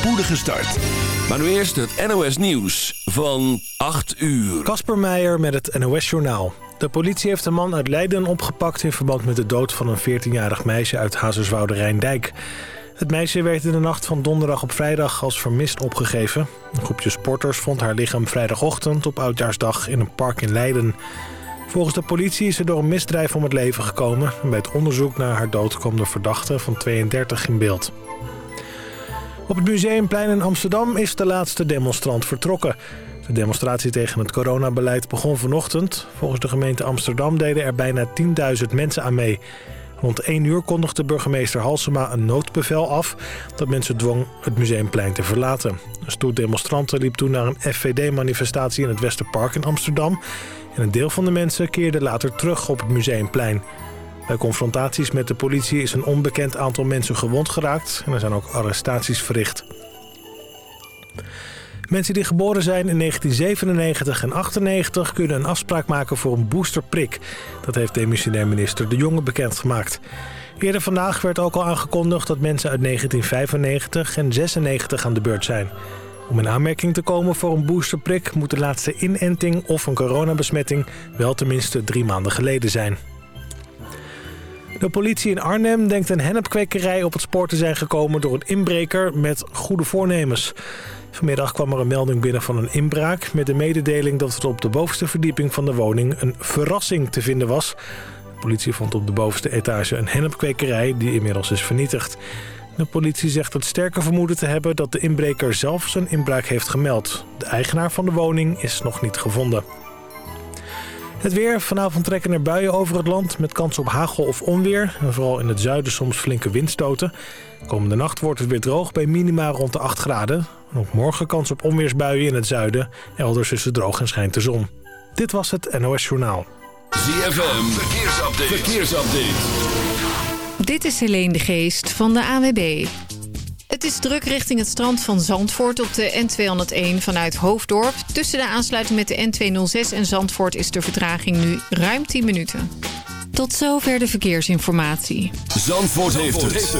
spoedige start. Maar nu eerst het NOS Nieuws van 8 uur. Kasper Meijer met het NOS Journaal. De politie heeft een man uit Leiden opgepakt... in verband met de dood van een 14-jarig meisje uit Hazerswoude Rijndijk. Het meisje werd in de nacht van donderdag op vrijdag als vermist opgegeven. Een groepje sporters vond haar lichaam vrijdagochtend op Oudjaarsdag in een park in Leiden. Volgens de politie is ze door een misdrijf om het leven gekomen. En bij het onderzoek naar haar dood kwam de verdachte van 32 in beeld. Op het Museumplein in Amsterdam is de laatste demonstrant vertrokken. De demonstratie tegen het coronabeleid begon vanochtend. Volgens de gemeente Amsterdam deden er bijna 10.000 mensen aan mee. Rond 1 uur kondigde burgemeester Halsema een noodbevel af... dat mensen dwong het Museumplein te verlaten. Een stoet demonstranten liep toen naar een FVD-manifestatie in het Westerpark in Amsterdam... en een deel van de mensen keerde later terug op het Museumplein. Bij confrontaties met de politie is een onbekend aantal mensen gewond geraakt... en er zijn ook arrestaties verricht. Mensen die geboren zijn in 1997 en 98 kunnen een afspraak maken voor een boosterprik. Dat heeft demissionair minister De Jonge bekendgemaakt. Eerder vandaag werd ook al aangekondigd dat mensen uit 1995 en 96 aan de beurt zijn. Om in aanmerking te komen voor een boosterprik moet de laatste inenting of een coronabesmetting wel tenminste drie maanden geleden zijn. De politie in Arnhem denkt een hennepkwekerij op het spoor te zijn gekomen door een inbreker met goede voornemens. Vanmiddag kwam er een melding binnen van een inbraak... met de mededeling dat er op de bovenste verdieping van de woning een verrassing te vinden was. De politie vond op de bovenste etage een hennepkwekerij die inmiddels is vernietigd. De politie zegt het sterke vermoeden te hebben dat de inbreker zelf zijn inbraak heeft gemeld. De eigenaar van de woning is nog niet gevonden. Het weer. Vanavond trekken er buien over het land met kans op hagel of onweer. En vooral in het zuiden soms flinke windstoten. Komende nacht wordt het weer droog bij minima rond de 8 graden. ook morgen kans op onweersbuien in het zuiden. Elders is het droog en schijnt de zon. Dit was het NOS Journaal. ZFM. Verkeersupdate. Verkeersupdate. Dit is Helene de Geest van de AWB. Het is druk richting het strand van Zandvoort op de N201 vanuit Hoofddorp. Tussen de aansluiting met de N206 en Zandvoort is de vertraging nu ruim 10 minuten. Tot zover de verkeersinformatie. Zandvoort, heeft, het.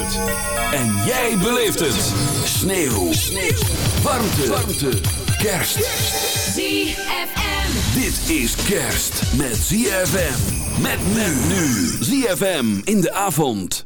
En jij beleeft het. Sneeuw. Sneeuw. Warmte. Warmte. Kerst. ZFM. Dit is kerst met ZFM. Met men nu. ZFM in de avond.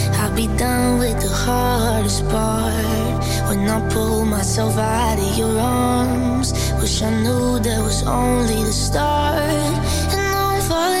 I'd be done with the hardest part when I pull myself out of your arms. Wish I knew that was only the start. And I'm falling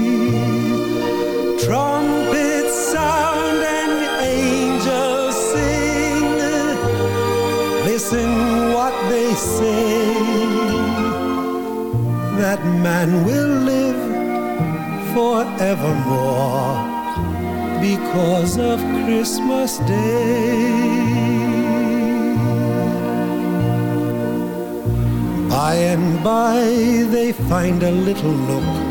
Find a little nook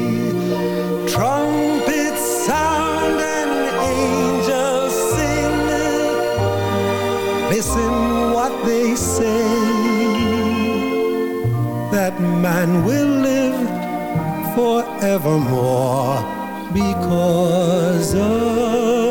Man will live forevermore because of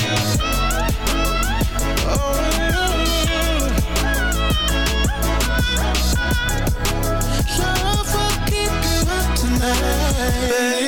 baby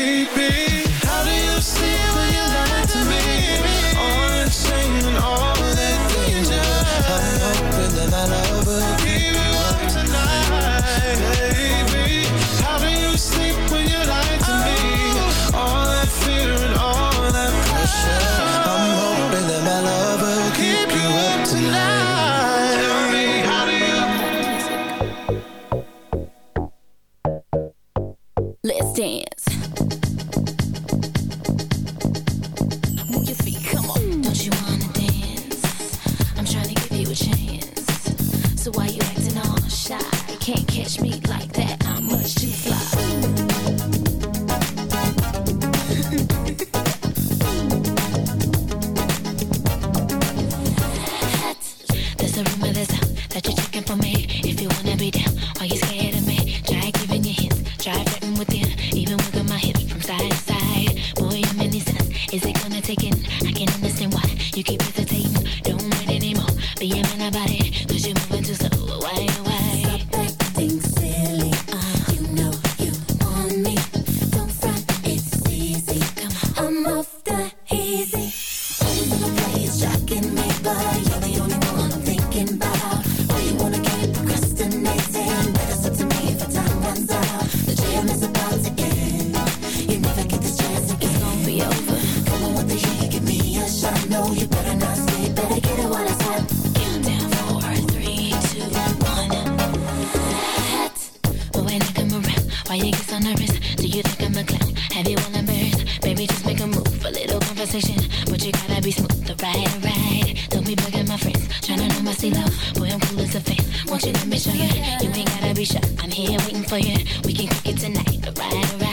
I'm here waiting for you. We can cook it tonight. Right, right.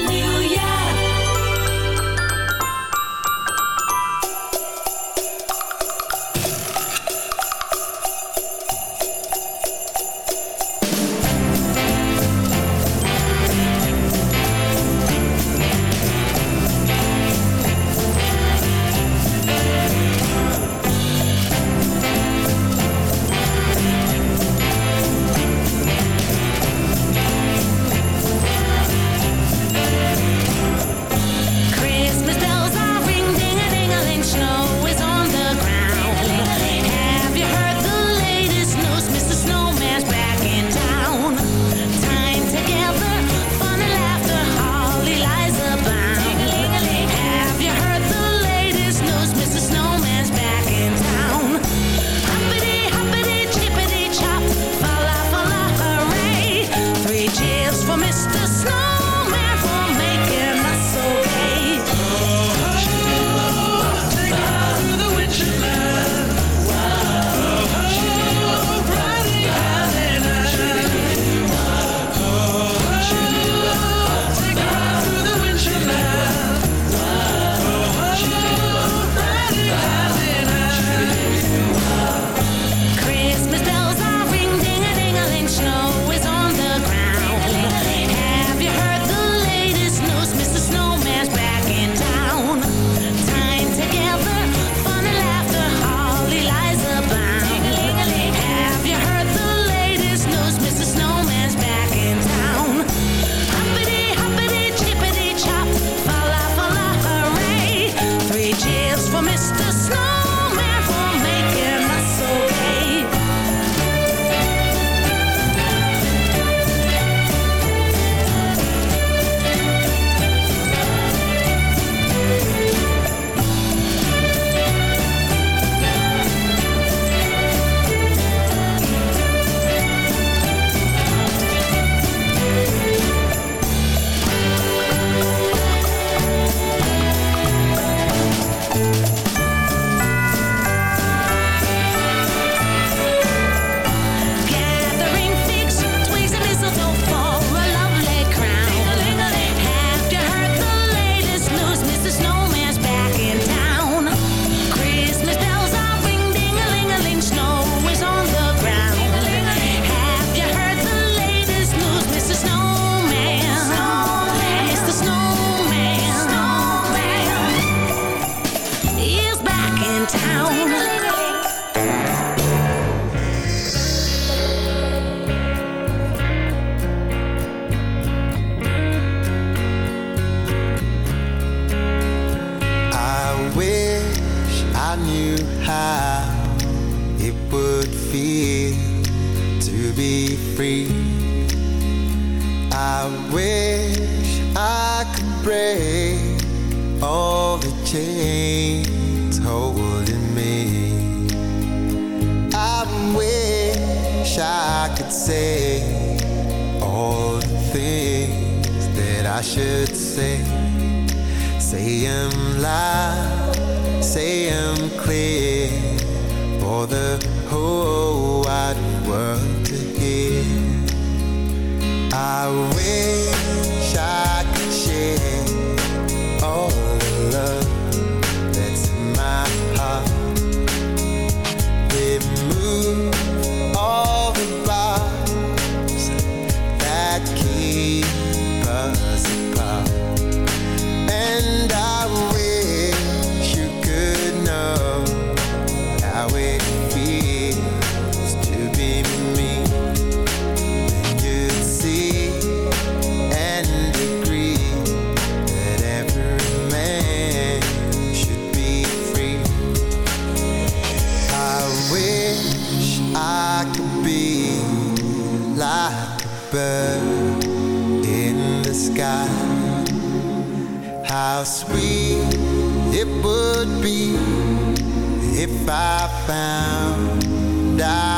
free. I wish I could break all the chains holding me. I wish I could say all the things that I should say. Say them loud, say them clear for the whole wide world. I wish I could share all the love. it would be if I found out.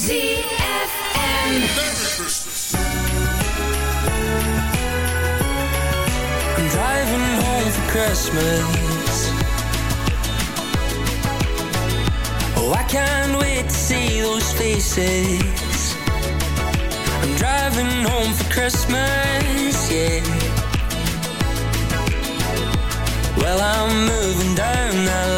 I'm driving home for Christmas. Oh, I can't wait to see those faces. I'm driving home for Christmas, yeah. Well, I'm moving down that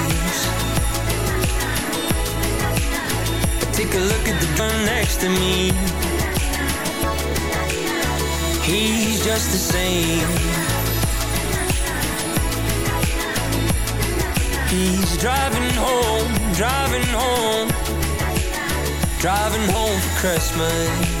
Take a look at the drum next to me. He's just the same. He's driving home, driving home, driving home for Christmas.